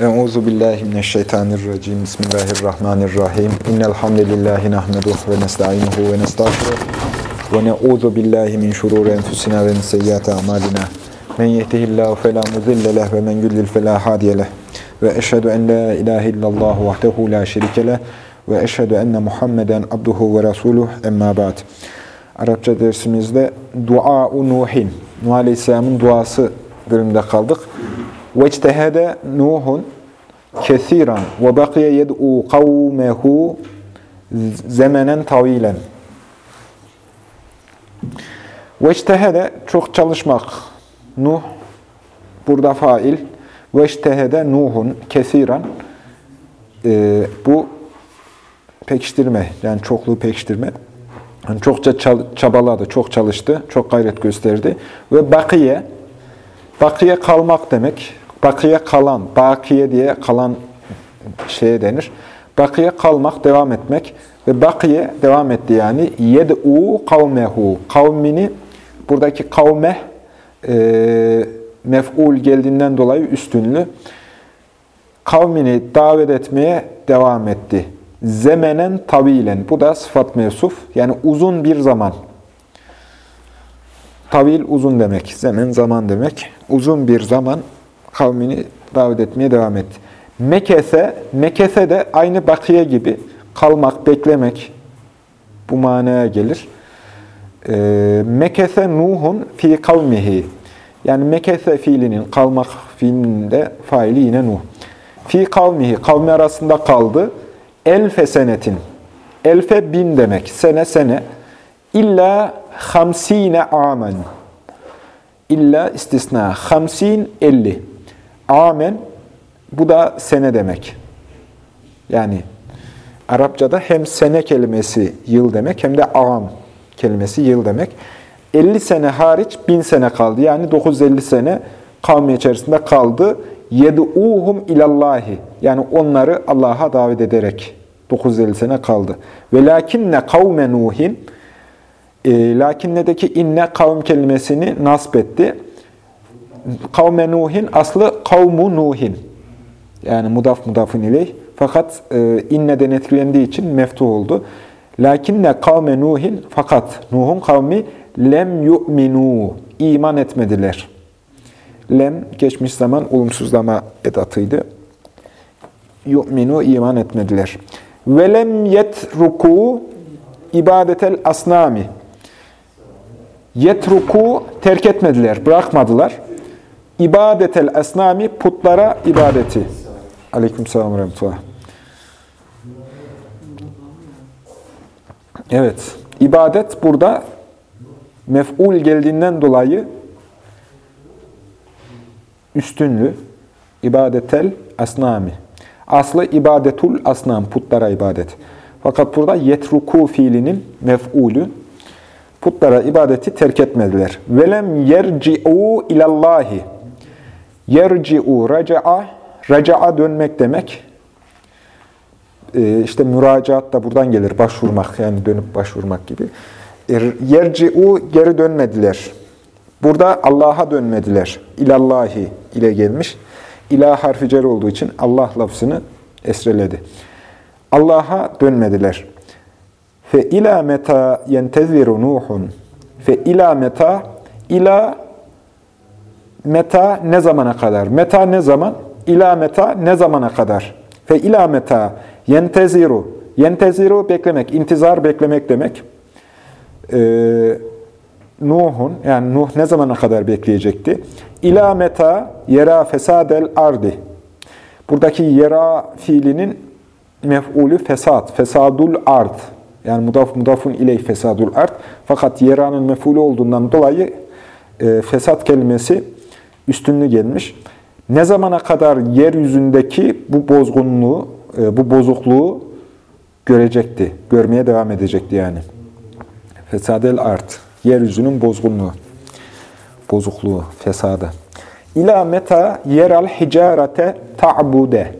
Euzu billahi mineşşeytanirracim. Bismillahirrahmanirrahim. İnnel hamdelellahi nahmeduhu ve nestainuhu ve nestağfiruh. Ve na'udzu billahi min şururi enfusina ve min seyyiati a'malina. Men yehdihillahu fela mudille leh ve men yudlil fela hadiye leh. Ve eşhedü en la ilahe illallah vahdehu la şerike leh ve eşhedü enne Muhammeden abduhu ve resuluh. Emma ba'd. Arapça dersimizde Dua-u Nuhin, Nuh Aleyhisselam'ın duası bölümünde kaldık. وَاجْتَهَدَ نُوحٌ كَثِيرًا وَبَقِيَ يَدْعُوا قَوْمَهُ زَمَنًا طَوِيلًا وَاجْتَهَدَ çok çalışmak. Nuh burada fail. وَاجْتَهَدَ Nuhun kesiran. Ee, bu pekiştirme, yani çokluğu pekiştirme. Yani çokça çabaladı, çok çalıştı, çok gayret gösterdi. Ve bakiye, bakiye kalmak demek. Bakiye kalan, bakiye diye kalan şeye denir. Bakiye kalmak, devam etmek. Ve bakiye devam etti yani. Yed'u kavmehu. Kavmini, buradaki kavmeh e, mef'ul geldiğinden dolayı üstünlü. Kavmini davet etmeye devam etti. Zemenen tavilen. Bu da sıfat mevsuf. Yani uzun bir zaman. Tavil uzun demek. Zemen zaman demek. Uzun bir zaman kavmini davet etmeye devam etti. Mekese, mekese de aynı bakiye gibi kalmak, beklemek bu manaya gelir. E, mekese Nuhun fi kavmihi. Yani mekese fiilinin, kalmak fiilinin de faili yine Nuh. Fi kavmihi, kavmi arasında kaldı. Elfe senetin. Elfe bin demek. Sene sene. İlla hamsine amen. İlla istisna. Hamsin elli. Amen. Bu da sene demek. Yani Arapçada hem sene kelimesi yıl demek hem de am kelimesi yıl demek. 50 sene hariç 1000 sene kaldı. Yani 950 sene kavmi içerisinde kaldı. Yed'uhum ilallahi. Yani onları Allah'a davet ederek 950 sene kaldı. Ve lakinne kavme Nuhin e, lakinnedeki inne kavm kelimesini nasp etti. Kavme Nuhin aslı kavmu Nuhin. Yani mudaf mudafın ileyh. Fakat e, inneden etkilendiği için meftuh oldu. Lakinne kavme Nuhin fakat Nuh'un kavmi lem yu'minu iman etmediler. Lem geçmiş zaman olumsuzlama edatıydı. Yu'minu iman etmediler. Ve lem yetruku ibadetel asnami. Yetruku terk etmediler, bırakmadılar. İbadetel asnami putlara ibadeti. Aleykümselam ve rahmetullah. Evet, ibadet burada mef'ul geldiğinden dolayı üstünlü. İbadetel asnami. Aslı ibadetul asnam, putlara ibadet. Fakat burada yetruku fiilinin mef'ulü. Putlara ibadeti terk etmediler. Velem yerci'u ilallahi. Yerci'u raca'a, raca'a dönmek demek. Ee, işte müracaat da buradan gelir, başvurmak yani dönüp başvurmak gibi. Yerci'u geri dönmediler. Burada Allah'a dönmediler. İlallahi ile gelmiş. İlah harfi cer olduğu için Allah lafzını esreledi. Allah'a dönmediler. Fe ila meta yenteziru Nuhun. Fe ila meta ila meta ne zamana kadar? Meta ne zaman? İla meta ne zamana kadar? Fe ila meta yenteziru. Yenteziru beklemek, intizar beklemek demek. Ee, Nuh'un yani Nuh ne zamana kadar bekleyecekti? İla meta yera fesadel ardi. Buradaki yera fiilinin mef'ulü fesad, fesadul ard. Yani mudaf mudafun iley fesadul ard. Fakat yera'nın mef'ulü olduğundan dolayı e, fesat kelimesi üstünlü gelmiş. Ne zamana kadar yeryüzündeki bu bozgunluğu, e, bu bozukluğu görecekti, görmeye devam edecekti yani. Fesadel art, yeryüzünün bozgunluğu, bozukluğu, fesadı. İlâ meta yeral hicarete ta'bude.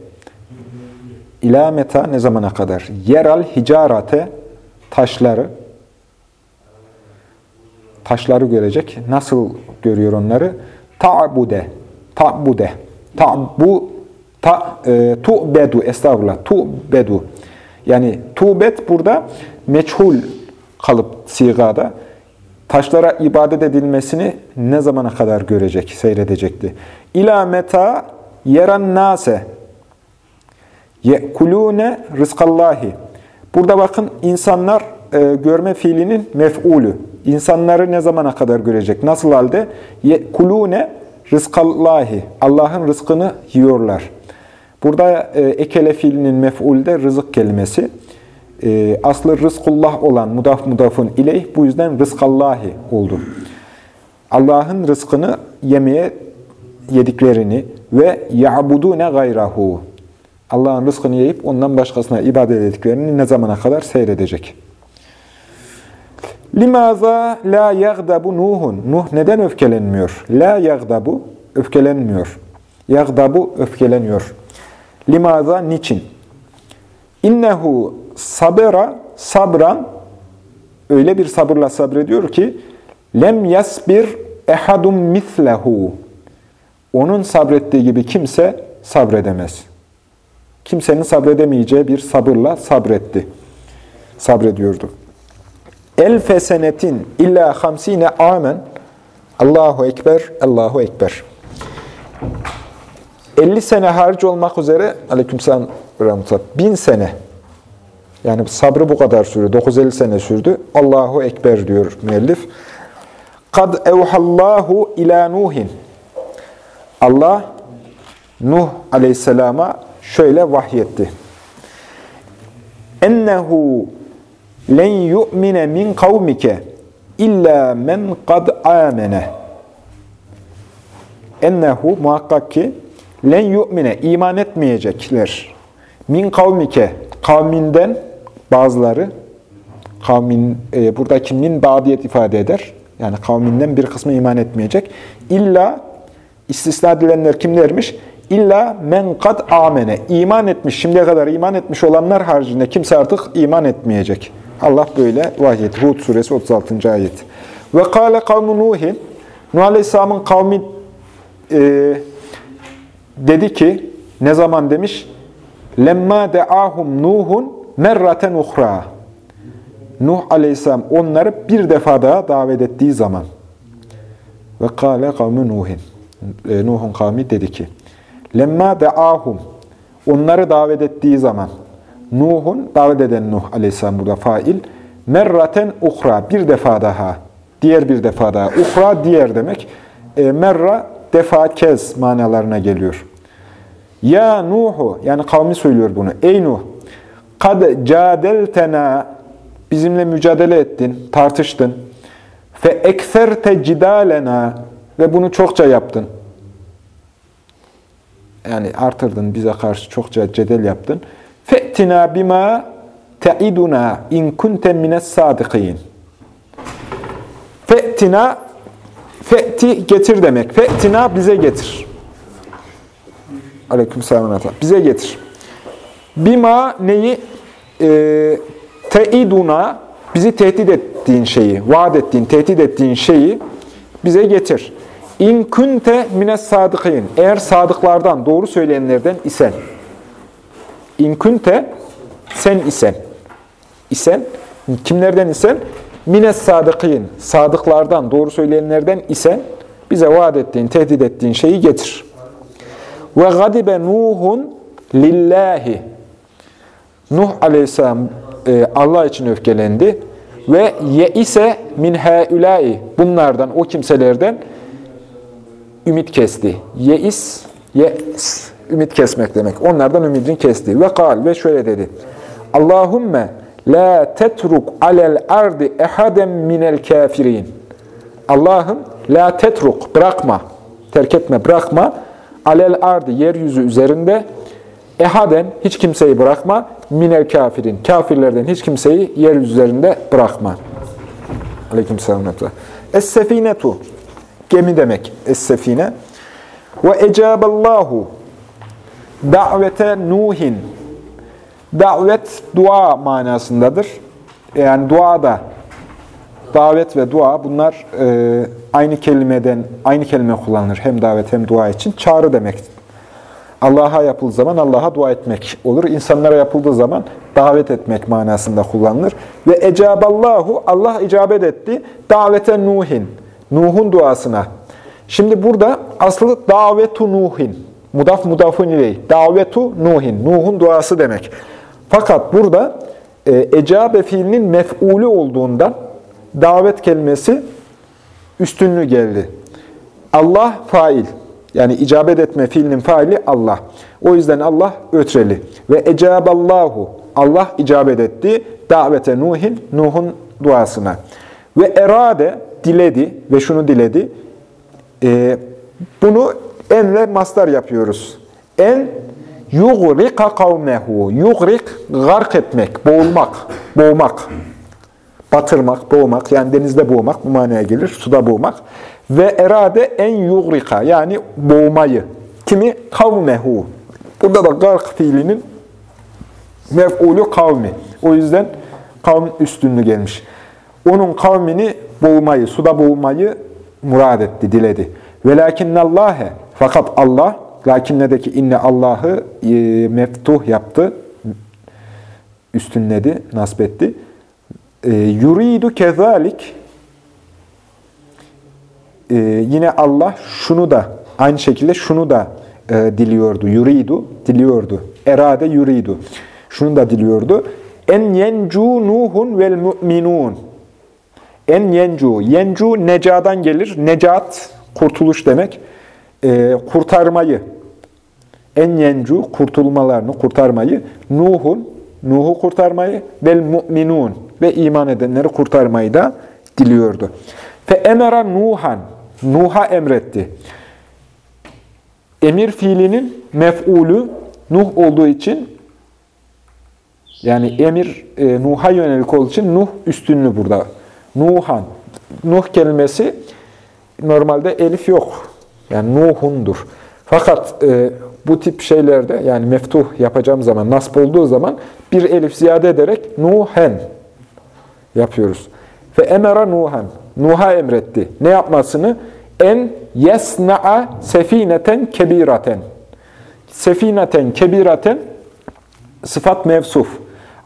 İlâ meta ne zamana kadar? Yeral hicarate taşları, taşları görecek. Nasıl görüyor onları? Ta'bude, ta'bude. Ta, bu Ta, e, tu bedu, estağfurullah, tu bedu. Yani tu bet burada meçhul kalıp sigada taşlara ibadet edilmesini ne zamana kadar görecek, seyredecekti. İlâ meta yeran nase yekulûne rızkallahi. Burada bakın insanlar e, görme fiilinin mef'ulü. İnsanları ne zamana kadar görecek? Nasıl halde? Yekulûne rızkallahi. Allah'ın rızkını yiyorlar. Burada e, ekele fiilinin mef'ulde rızık kelimesi. E, aslı rızkullah olan mudaf mudafın ileyh bu yüzden rızkallahi oldu. Allah'ın rızkını yemeye yediklerini ve ya'budune gayrahu. Allah'ın rızkını yiyip ondan başkasına ibadet ettiklerini ne zamana kadar seyredecek? Limaza la yagdabu Nuhun. Nuh neden öfkelenmiyor? La yagdabu öfkelenmiyor. Yagdabu öfkeleniyor. Limaza niçin? İnnehu sabera sabran öyle bir sabırla sabrediyor ki lem yasbir ehadun mislehu. Onun sabrettiği gibi kimse sabredemez. Kimsenin sabredemeyeceği bir sabırla sabretti. Sabrediyordu. El fesenetin illa hamsine amen Allahu Ekber, Allahu Ekber. 50 sene hariç olmak üzere aleykümselam bin sene yani sabrı bu kadar sürdü. 950 sene sürdü. Allahu Ekber diyor müellif. Kad evhallahu ila Nuhin. Allah Nuh aleyhisselama şöyle vahyetti. Ennehu len yu'mine min kavmike illa men kad amene. Ennehu muhakkak ki len yu'mine iman etmeyecekler. Min kavmike kavminden bazıları kavmin e, buradaki min badiyet ifade eder. Yani kavminden bir kısmı iman etmeyecek. İlla istisna edilenler kimlermiş? İlla men kad amene. İman etmiş, şimdiye kadar iman etmiş olanlar haricinde kimse artık iman etmeyecek. Allah böyle vahyet. Hud suresi 36. ayet. Ve kâle kavmu Nuhin. Nuh Aleyhisselam'ın kavmi e, dedi ki, ne zaman demiş? Lemma de'ahum Nuhun merraten uhra. Nuh Aleyhisselam onları bir defa daha davet ettiği zaman. Ve kâle kavmi Nuhin. E, Nuh'un kavmi dedi ki, Lemma de'ahum. Onları davet ettiği zaman. Nuh'un, davet eden Nuh aleyhisselam burada fail. Merraten uhra, bir defa daha. Diğer bir defa daha. Uhra diğer demek. E, merra, defa, kez manalarına geliyor. Ya Nuhu, yani kavmi söylüyor bunu. Ey Nuh, kad cadeltena, bizimle mücadele ettin, tartıştın. Fe ekserte cidalena, ve bunu çokça yaptın yani artırdın, bize karşı çokça cedel yaptın. Fe'tina bima te'iduna in kunte mines sadikin. Fe'tina fe'ti getir demek. Fe'tina bize getir. Aleyküm selam. Bize getir. Bima neyi? E, te'iduna bizi tehdit ettiğin şeyi, vaat ettiğin, tehdit ettiğin şeyi bize getir. İn kunte mines sadıkîn. Eğer sadıklardan, doğru söyleyenlerden isen. İn kunte sen isen. İsen, kimlerden isen? Mines sadıkîn. Sadıklardan, doğru söyleyenlerden isen bize vaat ettiğin, tehdit ettiğin şeyi getir. Ve gadibe Nuhun lillahi. Nuh aleyhisselam e, Allah için öfkelendi ve ye ise min haulai bunlardan o kimselerden ümit kesti. Yeis, yes, ümit kesmek demek. Onlardan ümidini kesti. Ve kal ve şöyle dedi. Allahümme la tetruk alel ardi ehaden minel kafirin. Allah'ım la tetruk bırakma, terk etme, bırakma. Alel ardi yeryüzü üzerinde ehaden hiç kimseyi bırakma. Minel kafirin. Kafirlerden hiç kimseyi yeryüzü üzerinde bırakma. Aleyküm selam. Es-sefinetu Gemi demek es-sefine. Ve ecaballahu davete Nuhin. Davet dua manasındadır. Yani dua da davet ve dua bunlar e, aynı kelimeden aynı kelime kullanılır. Hem davet hem dua için çağrı demek. Allah'a yapıldığı zaman Allah'a dua etmek olur. İnsanlara yapıldığı zaman davet etmek manasında kullanılır. Ve ecaballahu Allah icabet etti. Davete Nuhin. Nuh'un duasına. Şimdi burada aslı davetu Nuhin. Mudaf mudafun ileyh. Davetu Nuhin. Nuh'un duası demek. Fakat burada e, ecabe fiilinin mef'ulü olduğundan davet kelimesi üstünlüğü geldi. Allah fail. Yani icabet etme fiilinin faili Allah. O yüzden Allah ötreli. Ve ecaballahu. Allah icabet etti. Davete Nuhin, Nuh'un duasına. Ve erade diledi ve şunu diledi. Ee, bunu enle mastar yapıyoruz. En yugrika kavmehu. Yugrik, gark etmek, boğulmak, boğmak. Batırmak, boğmak, yani denizde boğmak bu manaya gelir, suda boğmak. Ve erade en yugrika, yani boğmayı. Kimi? Kavmehu. Burada da gark fiilinin mef'ulü kavmi. O yüzden kavm üstünlüğü gelmiş. Onun kavmini boğmayı, suda boğmayı murad etti, diledi. Velakinnallâhe, fakat Allah, lakinnedeki inne Allah'ı e, meftuh yaptı, üstünledi, nasbetti. E, yuridu kezalik, e, yine Allah şunu da, aynı şekilde şunu da e, diliyordu. Yuridu, diliyordu. Erade yuridu. Şunu da diliyordu. En yencu Nuhun vel mu'minun. En yencu. Yencu necadan gelir. Necat, kurtuluş demek. E, kurtarmayı. En yencu, kurtulmalarını, kurtarmayı. Nuhun, Nuh'u kurtarmayı. Vel mu'minun. Ve iman edenleri kurtarmayı da diliyordu. Fe emera Nuhan. Nuh'a emretti. Emir fiilinin mef'ulü Nuh olduğu için yani emir e, Nuh'a yönelik olduğu için Nuh üstünlü burada. Nuhan. Nuh kelimesi normalde elif yok. Yani Nuh'undur. Fakat e, bu tip şeylerde yani meftuh yapacağım zaman, nasp olduğu zaman bir elif ziyade ederek Nuhen yapıyoruz. Ve emera Nuhan. Nuh'a emretti. Ne yapmasını? En yesna'a sefineten kebiraten. Sefineten kebiraten sıfat mevsuf.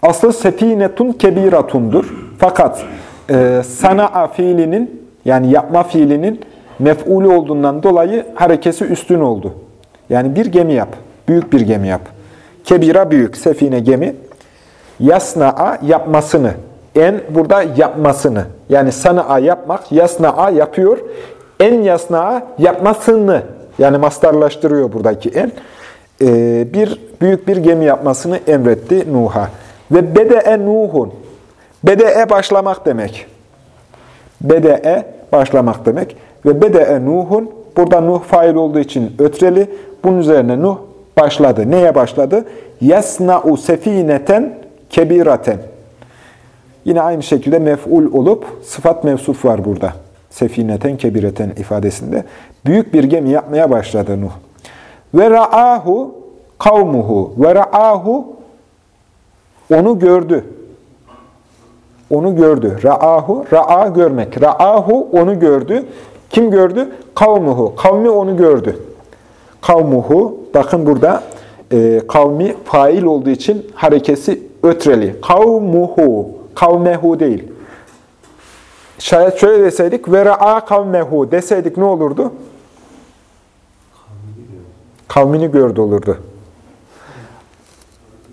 Aslı sefinetun kebiratundur. Fakat e, sana'a fiilinin yani yapma fiilinin mef'ulü olduğundan dolayı harekesi üstün oldu. Yani bir gemi yap. Büyük bir gemi yap. Kebira büyük. Sefine gemi. Yasna'a yapmasını. En burada yapmasını. Yani sana'a yapmak. Yasna'a yapıyor. En yasna'a yapmasını. Yani mastarlaştırıyor buradaki en. Ee, bir büyük bir gemi yapmasını emretti Nuh'a. Ve bede'e Nuhun. Bede'e başlamak demek. Bede'e başlamak demek. Ve bede'e Nuhun. Burada Nuh fail olduğu için ötreli. Bunun üzerine Nuh başladı. Neye başladı? Yasna'u sefineten kebiraten. Yine aynı şekilde mef'ul olup sıfat mevsuf var burada. Sefineten kebireten ifadesinde. Büyük bir gemi yapmaya başladı Nuh. Ve ra'ahu kavmuhu. Ve ra'ahu onu gördü. Onu gördü. Ra'ahu, ra'a görmek. Ra'ahu onu gördü. Kim gördü? Kavmuhu. Kavmi onu gördü. Kavmuhu, bakın burada e, kavmi fail olduğu için harekesi ötreli. Kavmuhu, kavmehu değil. Şayet şöyle deseydik, ve ra'a kavmehu deseydik ne olurdu? Kavmini gördü olurdu.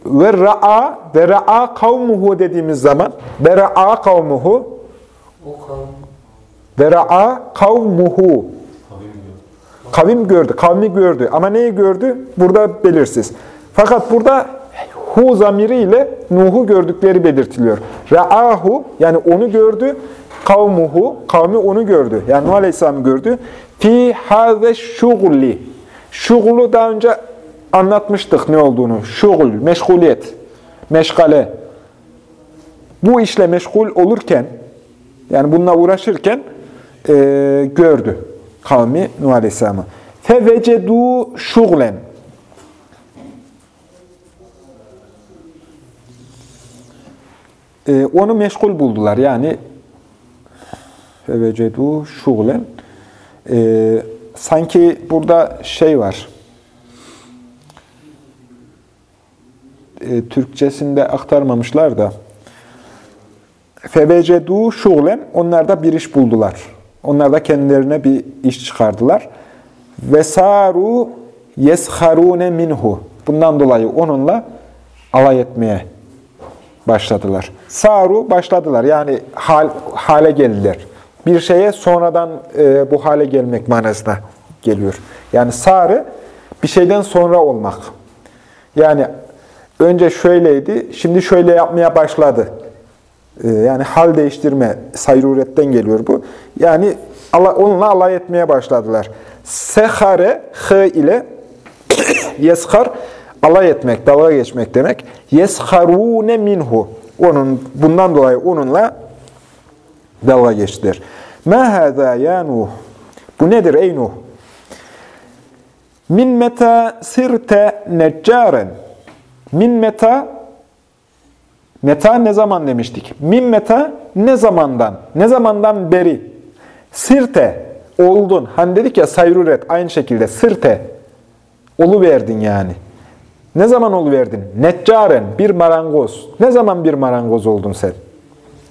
Ve ra'a ve ra'a kavmuhu dediğimiz zaman ve ra'a kavmuhu ve ra'a kavmuhu kavim gördü, kavmi gördü. Ama neyi gördü? Burada belirsiz. Fakat burada hu zamiriyle Nuh'u gördükleri belirtiliyor. Ra'ahu yani onu gördü. Kavmuhu, kavmi onu gördü. Yani Nuh Aleyhisselam gördü. Fi haze şugli. Şugulu daha önce anlatmıştık ne olduğunu. Şugul, meşguliyet, meşgale. Bu işle meşgul olurken, yani bununla uğraşırken e, gördü kavmi Nuh Aleyhisselam'ı. Fevecedu şuglen. E, onu meşgul buldular. Yani fevecedu şuglen. E, sanki burada şey var. e, Türkçesinde aktarmamışlar da fevecedu şuğlen onlar da bir iş buldular. Onlar da kendilerine bir iş çıkardılar. Vesaru yesharune minhu. Bundan dolayı onunla alay etmeye başladılar. Saru başladılar. Yani hal, hale geldiler. Bir şeye sonradan e, bu hale gelmek manasına geliyor. Yani sarı bir şeyden sonra olmak. Yani önce şöyleydi, şimdi şöyle yapmaya başladı. E, yani hal değiştirme, sayruretten geliyor bu. Yani onunla alay etmeye başladılar. Sehare, h ile yeshar, alay etmek, dalga geçmek demek. Yesharune minhu. Onun, bundan dolayı onunla dalga geçtiler. Ma hâzâ ya Nuh. Bu nedir ey Nuh? Min meta sirte neccaren. Min meta Meta ne zaman demiştik? Min meta ne zamandan? Ne zamandan beri? Sirte oldun. Hani dedik ya sayruret aynı şekilde sirte olu verdin yani. Ne zaman olu verdin? Neccaren bir marangoz. Ne zaman bir marangoz oldun sen?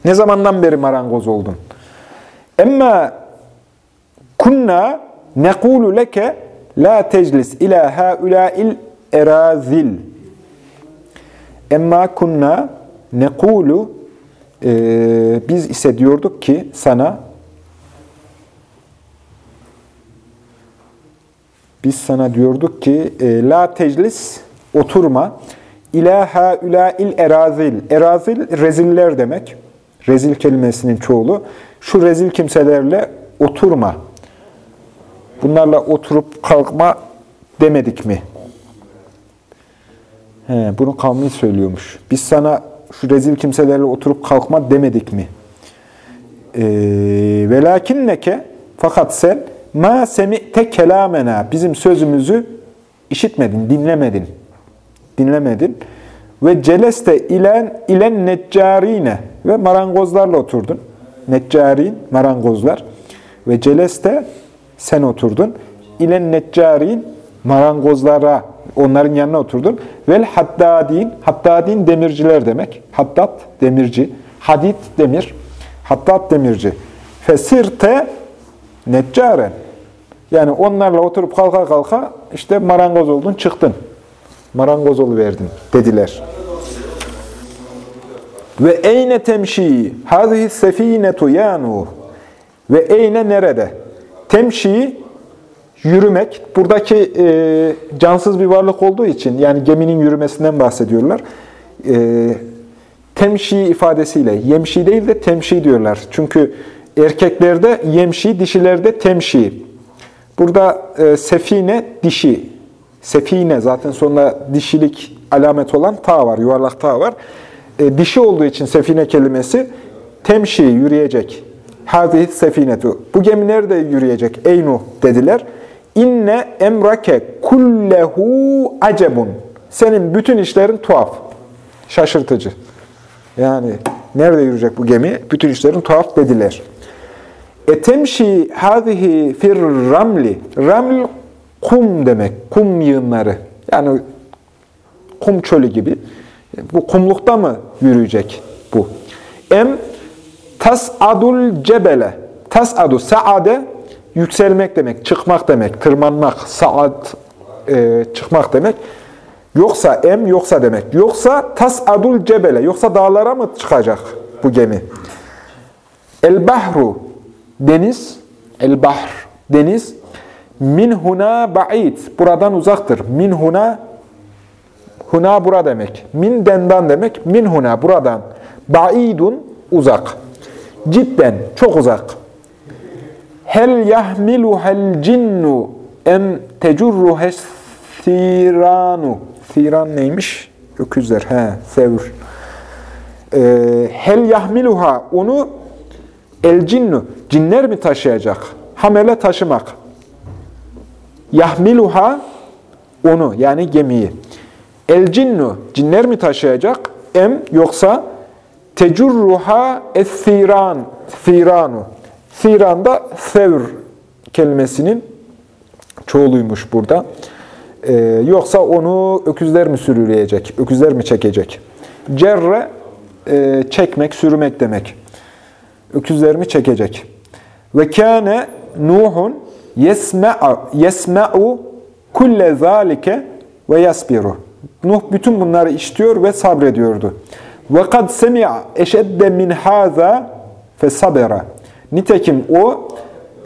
Ne zamandan beri marangoz oldun? Emma kunna nekulu leke la teclis ila haulâil erazil. Emma kunna nekulu e, biz ise diyorduk ki sana biz sana diyorduk ki e, la teclis oturma ila haulâil erazil. Erazil reziller demek. Rezil kelimesinin çoğulu. Şu rezil kimselerle oturma. Bunlarla oturup kalkma demedik mi? He, bunu kavmi söylüyormuş. Biz sana şu rezil kimselerle oturup kalkma demedik mi? Ee, Velakinneke fakat sen ma semi'te kelamena bizim sözümüzü işitmedin, dinlemedin. Dinlemedin. Ve celeste ilen ilen neccarine ve marangozlarla oturdun. Neccarin, marangozlar. Ve celeste sen oturdun. İlen neccarin, marangozlara, onların yanına oturdun. Vel haddadin, haddadin demirciler demek. Haddad, demirci. Hadid, demir. Haddad, demirci. Fesirte neccaren. Yani onlarla oturup kalka kalka işte marangoz oldun, çıktın. Marangoz verdin dediler. Ve eyne temşi hazihi sefinetu ya Nuh. Ve eyne nerede? Temşi yürümek. Buradaki e, cansız bir varlık olduğu için yani geminin yürümesinden bahsediyorlar. E, temşi ifadesiyle yemşi değil de temşi diyorlar. Çünkü erkeklerde yemşi, dişilerde temşi. Burada e, sefine dişi. Sefine zaten sonunda dişilik alamet olan ta var, yuvarlak ta var e, dişi olduğu için sefine kelimesi temşi, yürüyecek. Hazih sefinetu. Bu gemi nerede yürüyecek? Ey Nuh dediler. İnne emrake kullehu acebun. Senin bütün işlerin tuhaf. Şaşırtıcı. Yani nerede yürüyecek bu gemi? Bütün işlerin tuhaf dediler. Etemşi hazihi fir ramli. Raml kum demek. Kum yığınları. Yani kum çölü gibi. Bu kumlukta mı yürüyecek bu? Em tas'adul cebele. Tas'adu saade yükselmek demek, çıkmak demek, tırmanmak, saad e, çıkmak demek. Yoksa em yoksa demek. Yoksa tas'adul cebele. Yoksa dağlara mı çıkacak bu gemi? El bahru deniz, el bahr deniz min huna ba'id. Buradan uzaktır. Min huna Huna bura demek. Min dendan demek. Min huna buradan. Ba'idun uzak. Cidden çok uzak. Hel yahmiluhel cinnu em tecurruhes thiranu. Thiran neymiş? Öküzler. He, sevr. Ee, hel yahmiluha onu el cinnu. Cinler mi taşıyacak? Hamele taşımak. Yahmiluha onu yani gemiyi. El cinnu, cinler mi taşıyacak? Em yoksa tecurruha es-siran, siranu. Siran da sevr kelimesinin çoğuluymuş burada. Ee, yoksa onu öküzler mi sürüleyecek, öküzler mi çekecek? Cerre, e, çekmek, sürmek demek. Öküzler mi çekecek? Ve kâne Nuhun yesme'u kulle zâlike ve yasbiru. Nuh bütün bunları işitiyor ve sabrediyordu. Ve kad semi'a eşedde min haza fe sabera. Nitekim o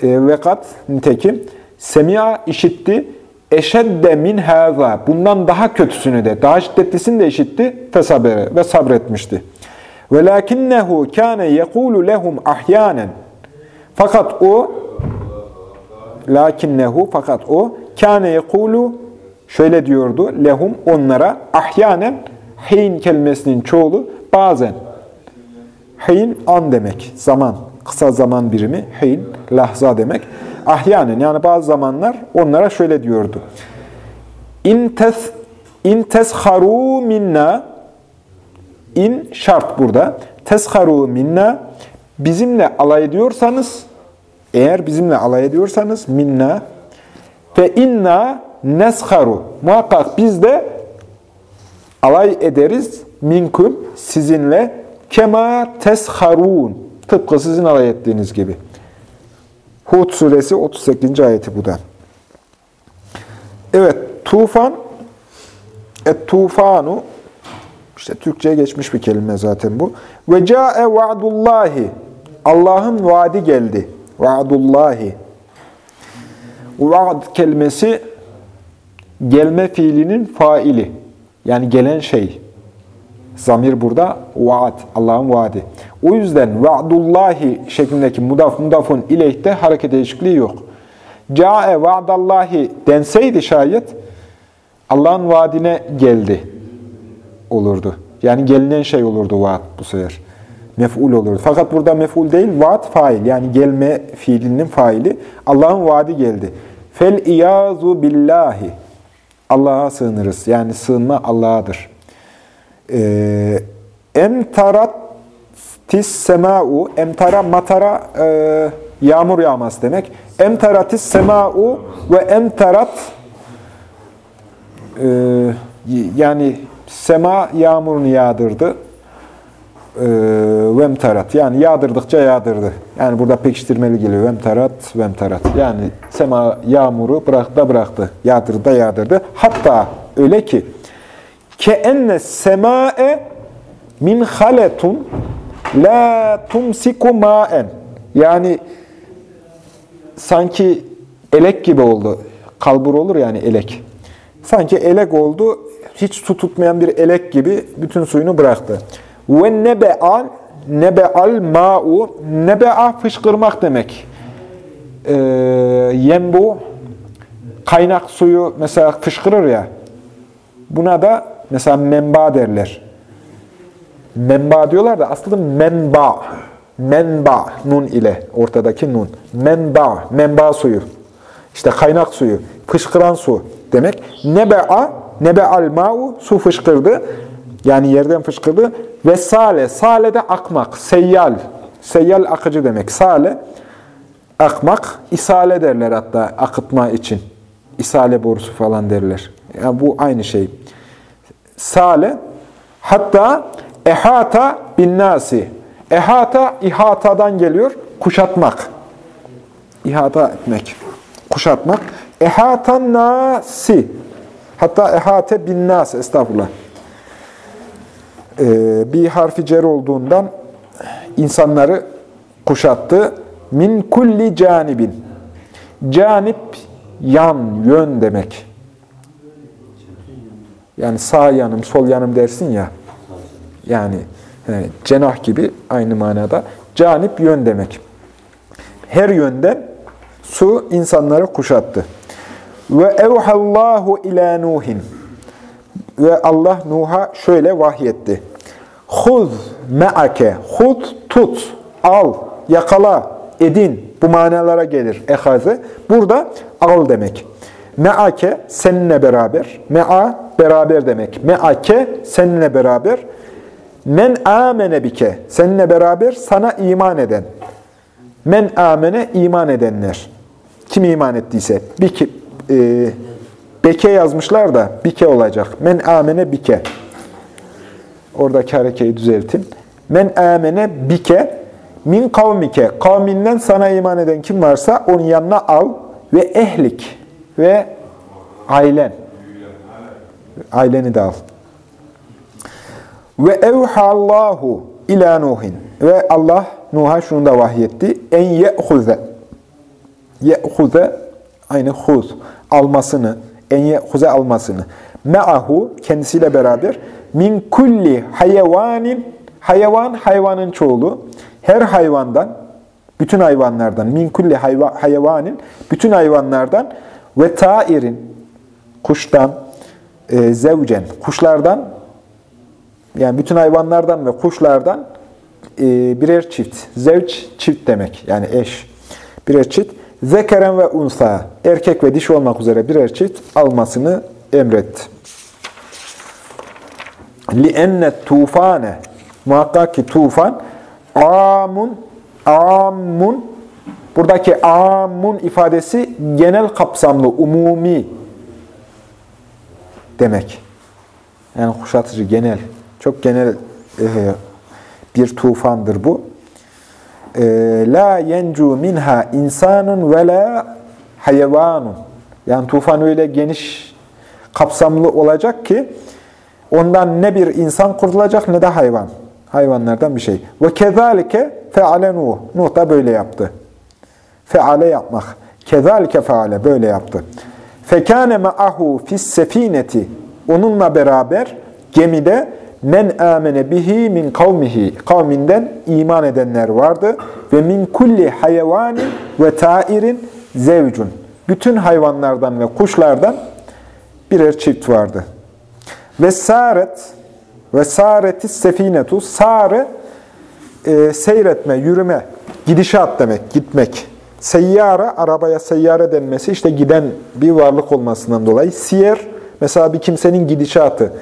e, ve kad nitekim semi'a işitti eşedde min haza. Bundan daha kötüsünü de, daha şiddetlisini de işitti fesabere ve sabretmişti. Velakinnehu kâne yekûlu lehum ahyanen. Fakat o lakinnehu fakat o kâne yekûlu şöyle diyordu lehum onlara ahyanen hin kelimesinin çoğulu bazen hin an demek zaman kısa zaman birimi hin lahza demek ahyanen yani bazı zamanlar onlara şöyle diyordu in tes in tesharu minna in şart burada tesharu minna bizimle alay ediyorsanız eğer bizimle alay ediyorsanız minna fe inna nesharu. Muhakkak biz de alay ederiz minkum sizinle kema tesharun. Tıpkı sizin alay ettiğiniz gibi. Hud suresi 38. ayeti bu da. Evet, tufan et tufanu işte Türkçe'ye geçmiş bir kelime zaten bu. Ve ca'e va'dullahi Allah'ın vaadi geldi. Va'dullahi. Vaad kelimesi gelme fiilinin faili. Yani gelen şey. Zamir burada vaad, Allah'ın vaadi. O yüzden va'dullahi şeklindeki mudaf mudafun ileyhte hareket değişikliği yok. Ca'e va'dallahi denseydi şayet Allah'ın vaadine geldi olurdu. Yani gelinen şey olurdu vaat bu sefer. Mef'ul olurdu. Fakat burada mef'ul değil, vaat fail. Yani gelme fiilinin faili. Allah'ın vaadi geldi. Fel iyazu billahi. Allah'a sığınırız. Yani sığınma Allah'adır. Ee, emtarat tis sema'u, emtara matara e, yağmur yağması demek. Emtaratis sema'u ve emtarat e, yani sema yağmurunu yağdırdı. E, vemtarat yani yağdırdıkça yağdırdı. Yani burada pekiştirmeli geliyor. Vemtarat, vemtarat. Yani sema yağmuru bıraktı da bıraktı. Yağdırdı da yağdırdı. Hatta öyle ki ke enne semae min haletun la tumsiku ma'en. Yani sanki elek gibi oldu. Kalbur olur yani elek. Sanki elek oldu. Hiç su tutmayan bir elek gibi bütün suyunu bıraktı. Ve nebe'al nebe'al ma'u nebe'a fışkırmak demek. Ee, yembu kaynak suyu mesela fışkırır ya. Buna da mesela menba derler. Menba diyorlar da aslında menba. Menba nun ile ortadaki nun. Menba, menba suyu. İşte kaynak suyu, fışkıran su demek. Nebe'a, nebe'al ma'u su fışkırdı. Yani yerden fışkırdı. Ve sale, sale de akmak, seyyal. Seyyal akıcı demek. Sale, akmak, isale derler hatta akıtma için. İsale borusu falan derler. Yani bu aynı şey. Sale, hatta ehata bin nasi. Ehata, ihatadan geliyor, kuşatmak. İhata etmek, kuşatmak. Ehatan nasi. Hatta ehate bin nas, estağfurullah. Ee, bir harfi cer olduğundan insanları kuşattı. Min kulli canibin. Canip, yan, yön demek. Yani sağ yanım, sol yanım dersin ya. Yani he, cenah gibi aynı manada. Canip, yön demek. Her yönden su insanları kuşattı. Ve evhallahu ila Nuhin. Ve Allah Nuh'a şöyle vahyetti. Huz me'ake. Huz tut, al, yakala, edin. Bu manalara gelir ehazı. Burada al demek. Me'ake seninle beraber. Me'a beraber demek. Me'ake seninle beraber. Men amene bike. Seninle beraber sana iman eden. Men amene iman edenler. Kim iman ettiyse. Bir, e, beke yazmışlar da bike olacak. Men amene bike. Oradaki harekeyi düzeltin. Men amene bike min kavmike. Kavminden sana iman eden kim varsa onun yanına al ve ehlik ve ailen. Aileni de al. Ve evhallahu ila Nuhin. Ve Allah Nuh'a şunu da vahyetti. En ye'huze. Ye'huze aynı huz. Almasını. En ye'huze almasını. Me'ahu kendisiyle beraber min kulli hayvanin hayvan hayvanın çoğulu her hayvandan bütün hayvanlardan min kulli hayva, hayvanin bütün hayvanlardan ve tairin kuştan e, zevcen kuşlardan yani bütün hayvanlardan ve kuşlardan e, birer çift. Zevç çift demek. Yani eş. Birer çift. Zekeren ve unsa. Erkek ve dişi olmak üzere birer çift almasını emretti. لِأَنَّ tufane Muhakkak ki tufan amun amun buradaki amun ifadesi genel kapsamlı, umumi demek. Yani kuşatıcı, genel. Çok genel e, bir tufandır bu. E, la yencu minha insanun ve la hayvanun. Yani tufan öyle geniş, kapsamlı olacak ki ondan ne bir insan kurtulacak ne de hayvan. Hayvanlardan bir şey. Ve kezalike feale Nuh. Nuh da böyle yaptı. Feale yapmak. Kezalike feale böyle yaptı. Fekâne me'ahu fis sefineti. Onunla beraber gemide men amene bihi min kavmihi. Kavminden iman edenler vardı. Ve min kulli hayvanin ve tairin zevcun. Bütün hayvanlardan ve kuşlardan birer çift vardı. Ve saret ve sareti sefinetu sarı e, seyretme, yürüme, gidişat demek, gitmek. Seyyara, arabaya seyyare denmesi işte giden bir varlık olmasından dolayı. Siyer, mesela bir kimsenin gidişatı.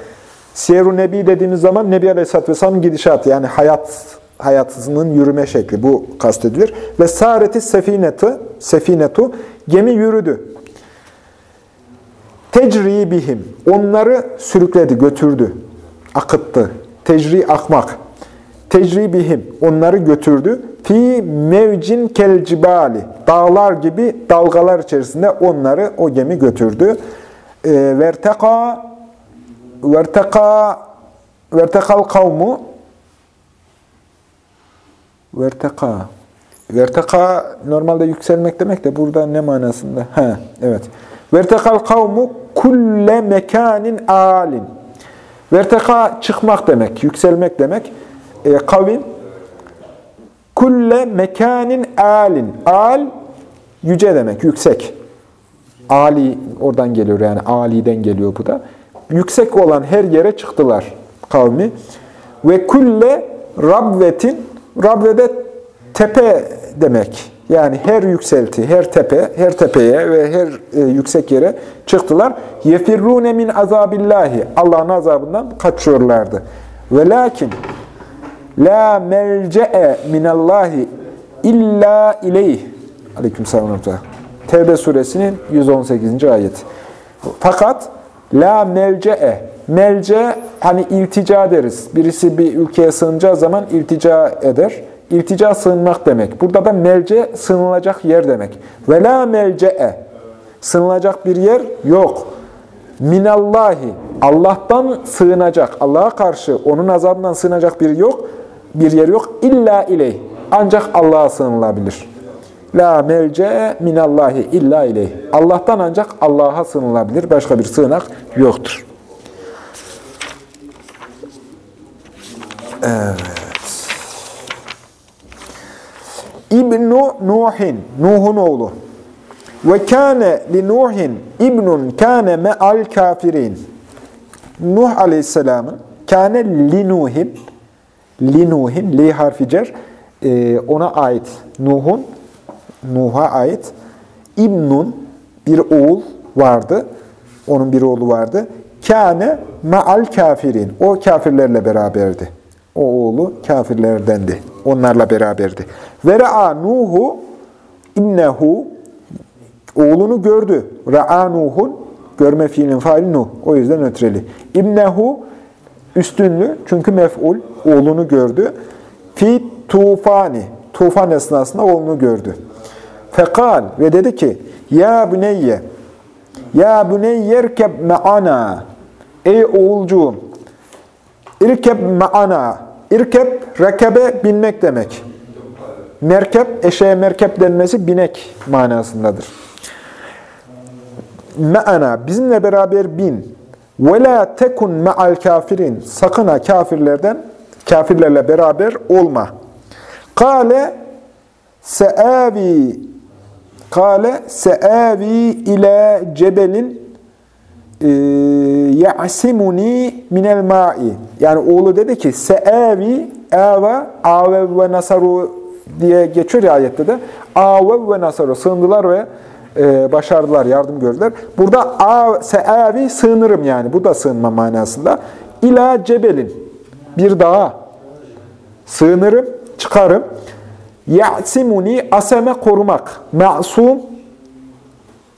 Siyer-u Nebi dediğimiz zaman Nebi Aleyhisselatü Vesselam'ın gidişatı yani hayat hayatının yürüme şekli bu kastedilir. Ve sareti sefinetu, sefinetu gemi yürüdü. Tecri bihim. Onları sürükledi, götürdü, akıttı. Tecri akmak. Tecri bihim. Onları götürdü. Fi mevcin kel cibali. Dağlar gibi dalgalar içerisinde onları o gemi götürdü. E, verteka verteka vertekal kavmu verteka verteka normalde yükselmek demek de burada ne manasında? Ha, evet. Vertekal kavmu kulle mekanin alin. Verteka çıkmak demek, yükselmek demek. E, kavim kulle mekanin alin. Al yüce demek, yüksek. Ali oradan geliyor yani ali'den geliyor bu da. Yüksek olan her yere çıktılar kavmi. Ve kulle rabvetin rabvede tepe demek. Yani her yükselti, her tepe, her tepeye ve her e, yüksek yere çıktılar. Yefirrune min azabillahi. Allah'ın azabından kaçıyorlardı. Ve lakin la melce'e minallahi illa ileyh. Aleykümselam. Tevbe suresinin 118. ayet. Fakat la melce'e melce hani iltica deriz. Birisi bir ülkeye sığınacağı zaman iltica eder. İltica sığınmak demek. Burada da melce sığınılacak yer demek. Ve la melce'e sığınılacak bir yer yok. Minallahi Allah'tan sığınacak. Allah'a karşı onun azabından sığınacak bir yok. Bir yer yok. İlla ileyh. Ancak Allah'a sığınılabilir. La melce minallahi illa ileyh. Allah'tan ancak Allah'a sığınılabilir. Başka bir sığınak yoktur. Evet. İbnu Nuhin, Nuh'un oğlu. Ve kâne li Nuhin ibnun kâne me'al kafirin. Nuh aleyhisselamın kâne li Nuhin, li Nuhin, li harfi cer, e, ona ait. Nuh'un, Nuh'a ait. İbnun, bir oğul vardı. Onun bir oğlu vardı. Kâne me'al kafirin. O kafirlerle beraberdi. O oğlu kafirlerdendi. Onlarla beraberdi. Ve ra'a Nuhu innehu oğlunu gördü. Ra'a Nuhun Görme fiilin faili Nuh. O yüzden ötreli. İbnehu üstünlü çünkü mef'ul oğlunu gördü. Fi tufani tufan esnasında oğlunu gördü. Fekal ve dedi ki Ya büneyye Ya büneyyerkeb me'ana Ey oğulcuğum İrkeb me'ana İrkeb rekebe binmek demek. Merkep, eşeğe merkep denmesi binek manasındadır. Me'ana, bizimle beraber bin. Ve la tekun me'al kafirin. Sakın ha kafirlerden, kafirlerle beraber olma. Kale seavi Kale seavi ila cebelin e, ya'simuni minel ma'i. Yani oğlu dedi ki seavi ava ave ve nasaru diye geçiyor ya ayette de. Ave ve nasaru sığındılar ve e, başardılar, yardım gördüler. Burada a, seavi sığınırım yani. Bu da sığınma manasında. İla cebelin bir dağa sığınırım, çıkarım. Ya'simuni aseme korumak. Ma'sum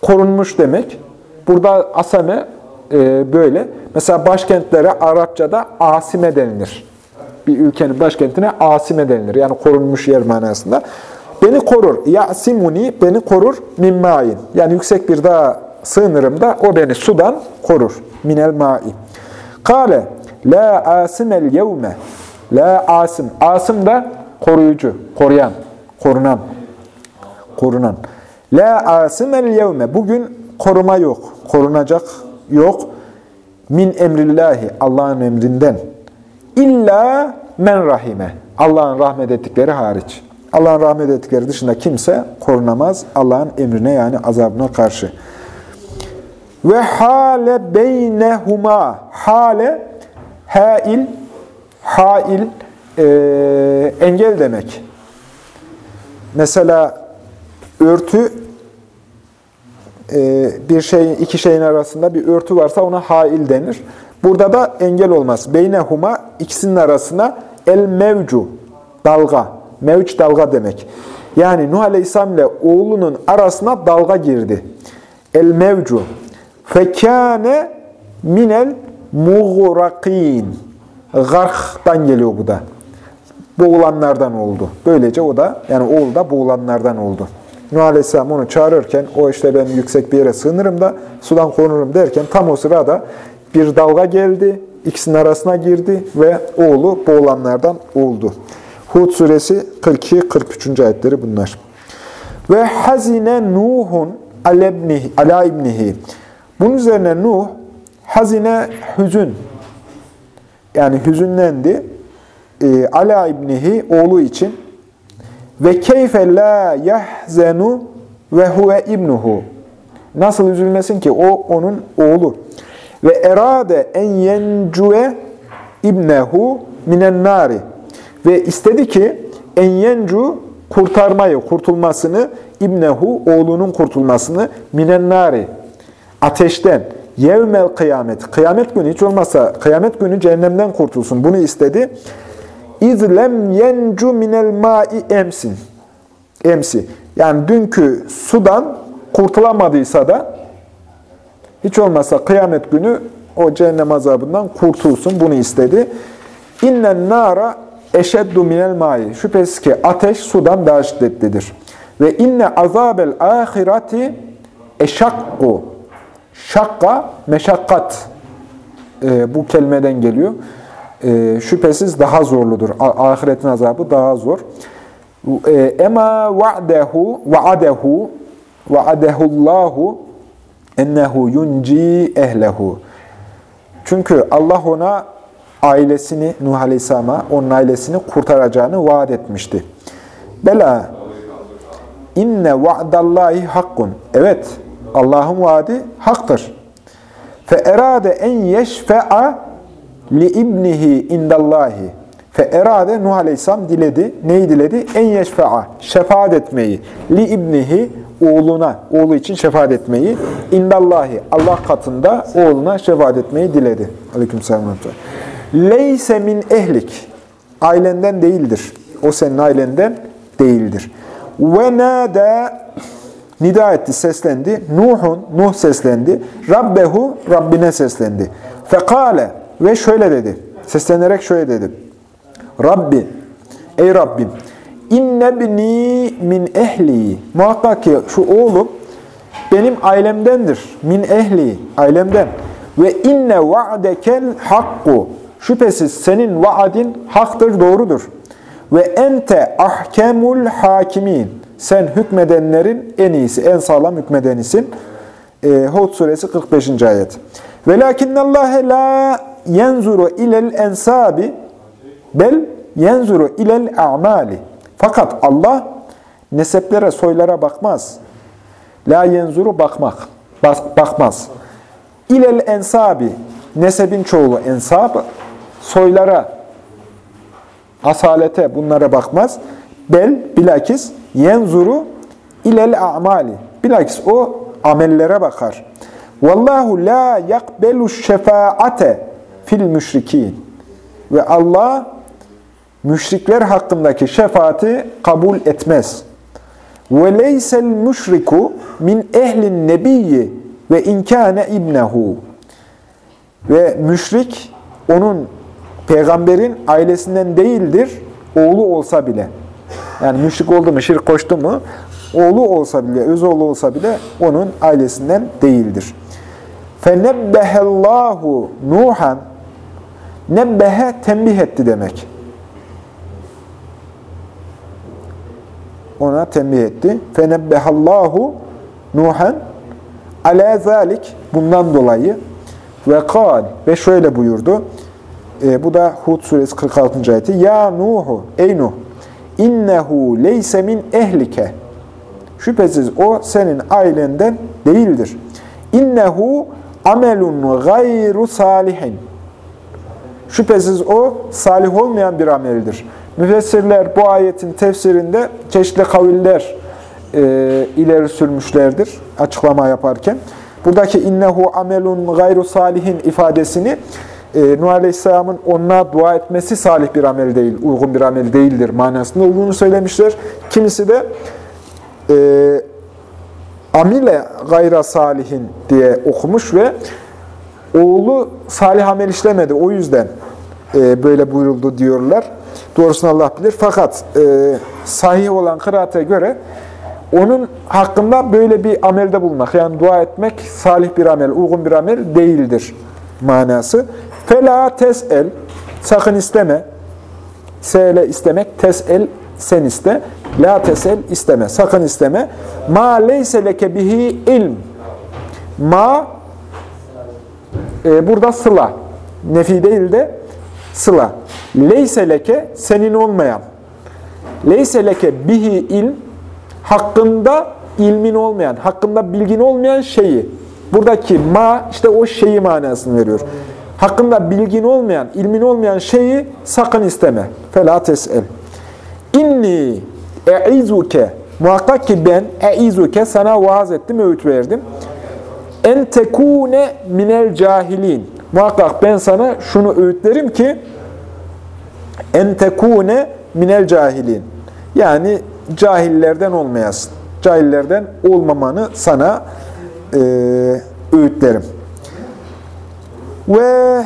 korunmuş demek. Burada aseme e, böyle. Mesela başkentlere Arapçada asime denilir. Bir ülkenin başkentine asime denilir. Yani korunmuş yer manasında. Beni korur. Ya'simuni beni korur min ma'in. Yani yüksek bir dağa sığınırım da o beni sudan korur. Minel ma'i. Kale la asimel yevme. La asim. Asım da koruyucu, koruyan, korunan, korunan. La asimel yevme. Bugün koruma yok, korunacak yok. Min emrillahi, Allah'ın emrinden. İlla men rahime. Allah'ın rahmet ettikleri hariç. Allah'ın rahmet ettikleri dışında kimse korunamaz Allah'ın emrine yani azabına karşı. Ve hale beynehuma. Hale, hail, hail, e, engel demek. Mesela örtü e, bir şeyin iki şeyin arasında bir örtü varsa ona hail denir. Burada da engel olmaz. Beynehuma ikisinin arasına el mevcu dalga. Mevç dalga demek. Yani Nuh Aleyhisselam ile oğlunun arasına dalga girdi. El mevcu. Fekâne minel muğrakin. Garh'tan geliyor bu da. Boğulanlardan oldu. Böylece o da, yani oğul da boğulanlardan oldu. Nuh Aleyhisselam onu çağırırken, o işte ben yüksek bir yere sığınırım da sudan konurum derken tam o sırada bir dalga geldi, ikisinin arasına girdi ve oğlu boğulanlardan oldu. Hud suresi 42-43. ayetleri bunlar. Ve hazine Nuhun alebnihi, ala ibnihi. Bunun üzerine Nuh hazine hüzün yani hüzünlendi. E, ala ibnihi oğlu için ve keyfe la yahzenu ve huve ibnuhu. Nasıl üzülmesin ki o onun oğlu. Ve erade en yencue ibnehu minen nari. Ve istedi ki en yencu kurtarmayı, kurtulmasını ibnehu oğlunun kurtulmasını minen nari ateşten yevmel kıyamet. Kıyamet günü hiç olmazsa kıyamet günü cehennemden kurtulsun. Bunu istedi. İzlem yencu minel ma'i emsin. Emsi. Yani dünkü sudan kurtulamadıysa da hiç olmazsa kıyamet günü o cehennem azabından kurtulsun. Bunu istedi. İnnen nara eşeddu minel ma'i. Şüphesiz ki ateş sudan daha şiddetlidir. Ve inne azabel ahireti eşakku. Şakka, meşakkat e, bu kelimeden geliyor. E, şüphesiz daha zorludur. Ahiretin azabı daha zor. E, ema va'dehu va'adehu va'adehullahu ennehu yunci ehlehu. Çünkü Allah ona ailesini, Nuh Aleyhisselam'a onun ailesini kurtaracağını vaat etmişti. Bela inne va'dallahi hakkun. Evet, Allah'ın vaadi haktır. Fe erade en yeşfe'a li ibnihi indallahi. Fe erade Nuh Aleyhisselam diledi. Neyi diledi? En yeşfe'a. Şefaat etmeyi. Li ibnihi oğluna, oğlu için şefaat etmeyi. İndallahi. Allah katında oğluna şefaat etmeyi diledi. Aleykümselam. Leyse min ehlik. Ailenden değildir. O senin ailenden değildir. Ve nâdâ nida etti, seslendi. Nuhun, Nuh seslendi. Rabbehu, Rabbine seslendi. Fekale ve şöyle dedi. Seslenerek şöyle dedi. Rabbi, ey Rabbim, innebni min ehli. Muhakkak ki şu oğlum benim ailemdendir. Min ehli, ailemden. Ve inne va'dekel hakku. Şüphesiz senin vaadin haktır, doğrudur. Ve ente ahkemul hakimin. Sen hükmedenlerin en iyisi, en sağlam hükmedenisin. E, Hud suresi 45. ayet. Velakinnallâhe la yenzuru ilel ensabi bel yenzuru ilel a'mali. Fakat Allah neseplere, soylara bakmaz. La yenzuru bakmak. Bak, bakmaz. İlel ensabi. Nesebin çoğulu ensab. Soylara, asalete bunlara bakmaz. Bel bilakis yenzuru ilel a'mali. Bilakis o amellere bakar. Vallahu la yakbelu şefaate fil müşrikin. Ve Allah müşrikler hakkındaki şefaati kabul etmez. Ve leysel müşriku min ehlin nebiyyi ve inkâne ibnehu. Ve müşrik onun peygamberin ailesinden değildir, oğlu olsa bile. Yani müşrik oldu mu, şirk koştu mu, oğlu olsa bile, öz oğlu olsa bile onun ailesinden değildir. فَنَبَّهَ Nuhan Nebbehe tembih etti demek. Ona tembih etti. Fenebbehallahu Nuhan ala zalik bundan dolayı ve kal ve şöyle buyurdu. E, bu da Hud suresi 46. ayeti. Ya Nuhu, ey Nuh, innehu leyse min ehlike. Şüphesiz o senin ailenden değildir. İnnehu amelun gayru salihin. Şüphesiz o salih olmayan bir ameldir. Müfessirler bu ayetin tefsirinde çeşitli kaviller e, ileri sürmüşlerdir açıklama yaparken. Buradaki innehu amelun gayru salihin ifadesini e, Nuh Aleyhisselam'ın onunla dua etmesi salih bir amel değil, uygun bir amel değildir manasında olduğunu söylemişler. Kimisi de e, amile gayra salihin diye okumuş ve oğlu salih amel işlemedi. O yüzden e, böyle buyuruldu diyorlar. Doğrusunu Allah bilir. Fakat e, sahih olan kıraate göre onun hakkında böyle bir amelde bulunmak, yani dua etmek salih bir amel, uygun bir amel değildir manası. Fela tesel, sakın isteme. Seyle istemek, tesel, sen iste. La tesel, isteme, sakın isteme. Ma leyse leke bihi ilm. Ma, e, burada sıla. Nefi değil de sıla. Leyse leke, senin olmayan. Leyse leke bihi ilm, hakkında ilmin olmayan, hakkında bilgin olmayan şeyi. Buradaki ma işte o şeyi manasını veriyor. Hakkında bilgin olmayan, ilmin olmayan şeyi sakın isteme. Fela tes'el. İnni e'izuke Muhakkak ki ben e'izuke sana vaaz ettim, öğüt verdim. En tekune minel cahilin. Muhakkak ben sana şunu öğütlerim ki en tekune minel cahilin. Yani cahillerden olmayasın. Cahillerden olmamanı sana e, öğütlerim. Ve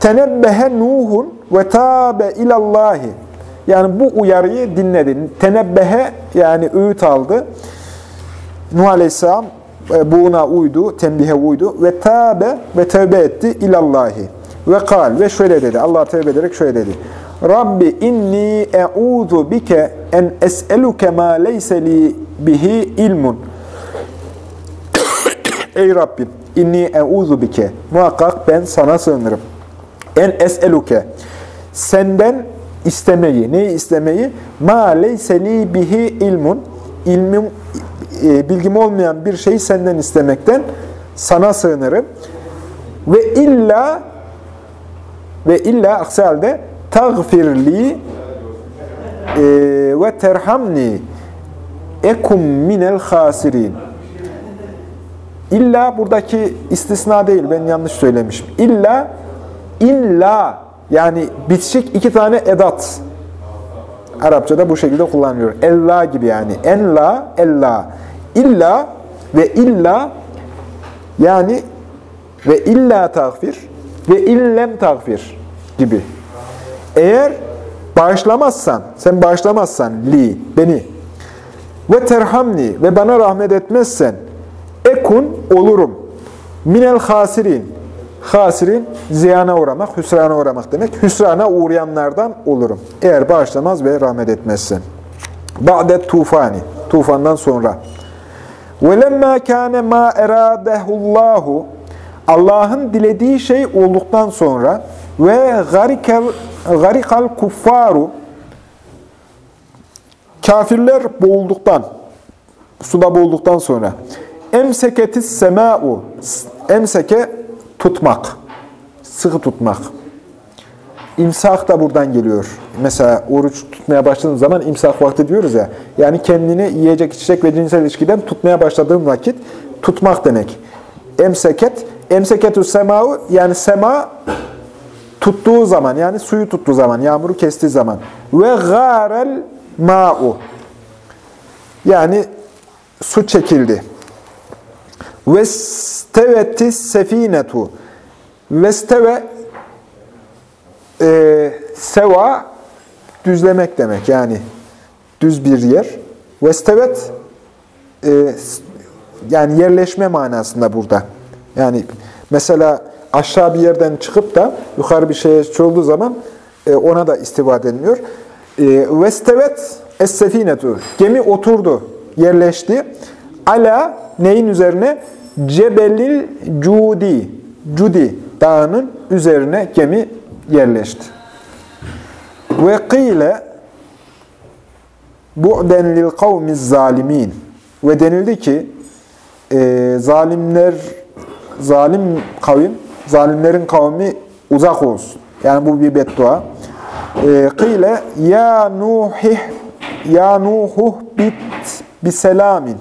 tenebbehe Nuhun ve tabe ilallahi. Yani bu uyarıyı dinledi. Tenebbehe yani öğüt aldı. Nuh Aleyhisselam e, buğuna uydu, tembihe uydu ve tabe ve tevbe etti ilallahi. Ve kal ve şöyle dedi. Allah tevbe ederek şöyle dedi. Rabbi inni e'udhu bike en es'eluke ma leyse bihi ilmun. Ey Rabbim, inni e'udhu bike. Muhakkak ben sana sığınırım. En es'eluke. Senden istemeyi, neyi istemeyi? Ma leyse li bihi ilmun. İlmim, bilgim olmayan bir şeyi senden istemekten sana sığınırım. Ve illa ve illa aksi halde tagfirli e, ve terhamni ekum minel hasirin. İlla buradaki istisna değil, ben yanlış söylemişim. İlla, illa yani bitişik iki tane edat. Arapçada bu şekilde kullanılıyor. Ella gibi yani. Enla, ella. İlla ve illa yani ve illa tağfir ve illem tağfir gibi. Eğer bağışlamazsan, sen bağışlamazsan li, beni ve terhamni ve bana rahmet etmezsen ekun olurum. Minel hasirin. Hasirin ziyana uğramak, hüsrana uğramak demek. Hüsrana uğrayanlardan olurum. Eğer bağışlamaz ve rahmet etmezsen. Ba'det tufani. Tufandan sonra. وَلَمَّا كَانَ مَا اَرَادَهُ اللّٰهُ Allah'ın dilediği şey olduktan sonra ve garikel garikal kuffaru kafirler boğulduktan suda boğulduktan sonra emseketis sema'u emseke tutmak sıkı tutmak İmsak da buradan geliyor. Mesela oruç tutmaya başladığın zaman imsak vakti diyoruz ya. Yani kendini yiyecek, içecek ve cinsel ilişkiden tutmaya başladığın vakit tutmak demek. Emseket, emseketü sema'u yani sema tuttuğu zaman yani suyu tuttuğu zaman, yağmuru kestiği zaman. Ve gârel ma'u yani su çekildi. Ve steveti sefinetu ve steve e, seva düzlemek demek yani düz bir yer. Vestevet e, yani yerleşme manasında burada. Yani mesela aşağı bir yerden çıkıp da yukarı bir şeye çoğulduğu zaman e, ona da istiva deniliyor. E, Vestevet es-sefinetu. Gemi oturdu, yerleşti. Ala neyin üzerine? Cebelil Cudi. Cudi dağının üzerine gemi yerleşti. Ve kıyle bu'den lil kavmiz zalimin. Ve denildi ki e, zalimler zalim kavim, zalimlerin kavmi uzak olsun. Yani bu bir beddua. E, kıyle ya nuhih ya nuhuh bit biselamin.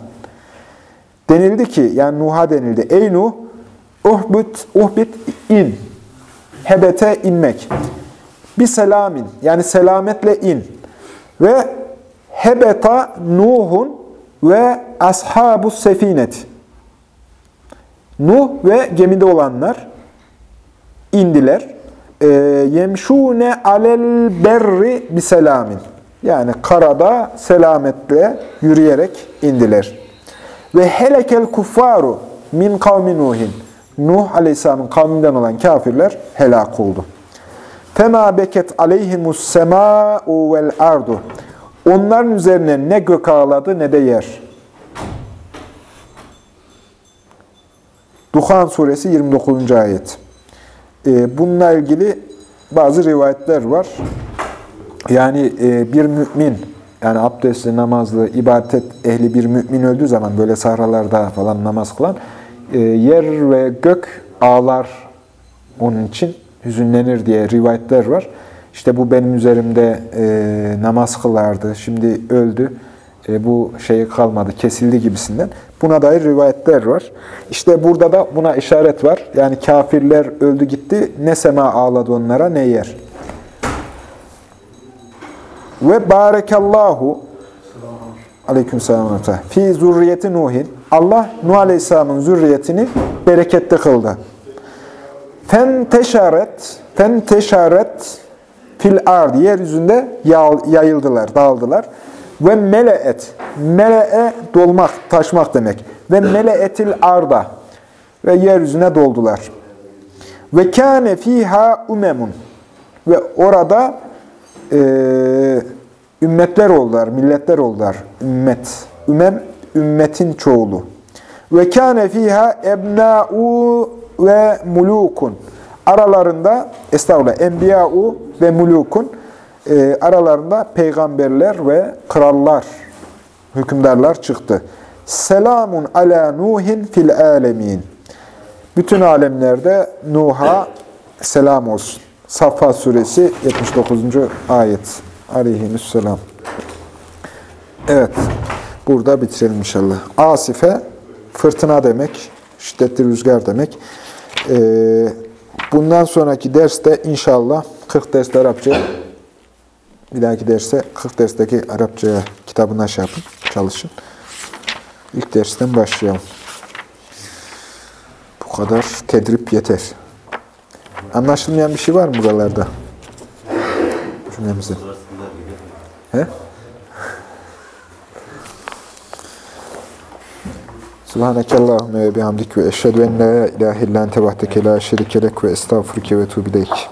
Denildi ki yani Nuh'a denildi. Ey Nuh uhbit uhbit in hebete inmek. Bir selamin yani selametle in. Ve hebeta Nuhun ve ashabu sefinet. Nuh ve gemide olanlar indiler. Ee, yemşune alel berri bir selamin. Yani karada selametle yürüyerek indiler. Ve helekel kuffaru min kavmi Nuhin. Nuh Aleyhisselam'ın kavminden olan kafirler helak oldu. Fema beket aleyhimus sema'u vel ardu. Onların üzerine ne gök ağladı ne de yer. Duhan suresi 29. ayet. Ee, bununla ilgili bazı rivayetler var. Yani e, bir mümin, yani abdestli, namazlı, ibadet ehli bir mümin öldüğü zaman böyle sahralarda falan namaz kılan, e, yer ve gök ağlar onun için, hüzünlenir diye rivayetler var. İşte bu benim üzerimde e, namaz kılardı, şimdi öldü, e, bu şey kalmadı, kesildi gibisinden. Buna dair rivayetler var. İşte burada da buna işaret var. Yani kafirler öldü gitti, ne sema ağladı onlara ne yer. Ve barekallahu aleyküm selam fi zürriyeti Nuhin Allah Nuh Aleyhisselam'ın zürriyetini bereketli kıldı. Fen teşaret fen teşaret fil ard yeryüzünde yayıldılar, dağıldılar. Ve meleet mele'e dolmak, taşmak demek. Ve meleetil arda ve yeryüzüne doldular. Ve kâne fîhâ umemun ve orada e, ümmetler oldular, milletler oldular. Ümmet. Ümem, ümmetin çoğulu. Ve kâne fîhâ ebnâ'u ve mulukun. Aralarında, estağfurullah, enbiya'u ve mulukun. E, aralarında peygamberler ve krallar, hükümdarlar çıktı. Selamun ala Nuhin fil alemin. Bütün alemlerde Nuh'a selam olsun. Safa suresi 79. ayet. Aleyhisselam. Evet. Burada bitirelim inşallah. Asife fırtına demek. Şiddetli rüzgar demek. Ee, bundan sonraki derste inşallah 40 derste Arapça bir dahaki derse 40 dersteki Arapça kitabına şey yapın, çalışın. İlk dersten başlayalım. Bu kadar tedrip yeter. Anlaşılmayan bir şey var mı buralarda? Cümlemizin. He? Subhaneke Allahümme ve bihamdik ve eşhedü en la ilahe illan tevahdeke la şerike ve estağfurike ve tuğbileyk.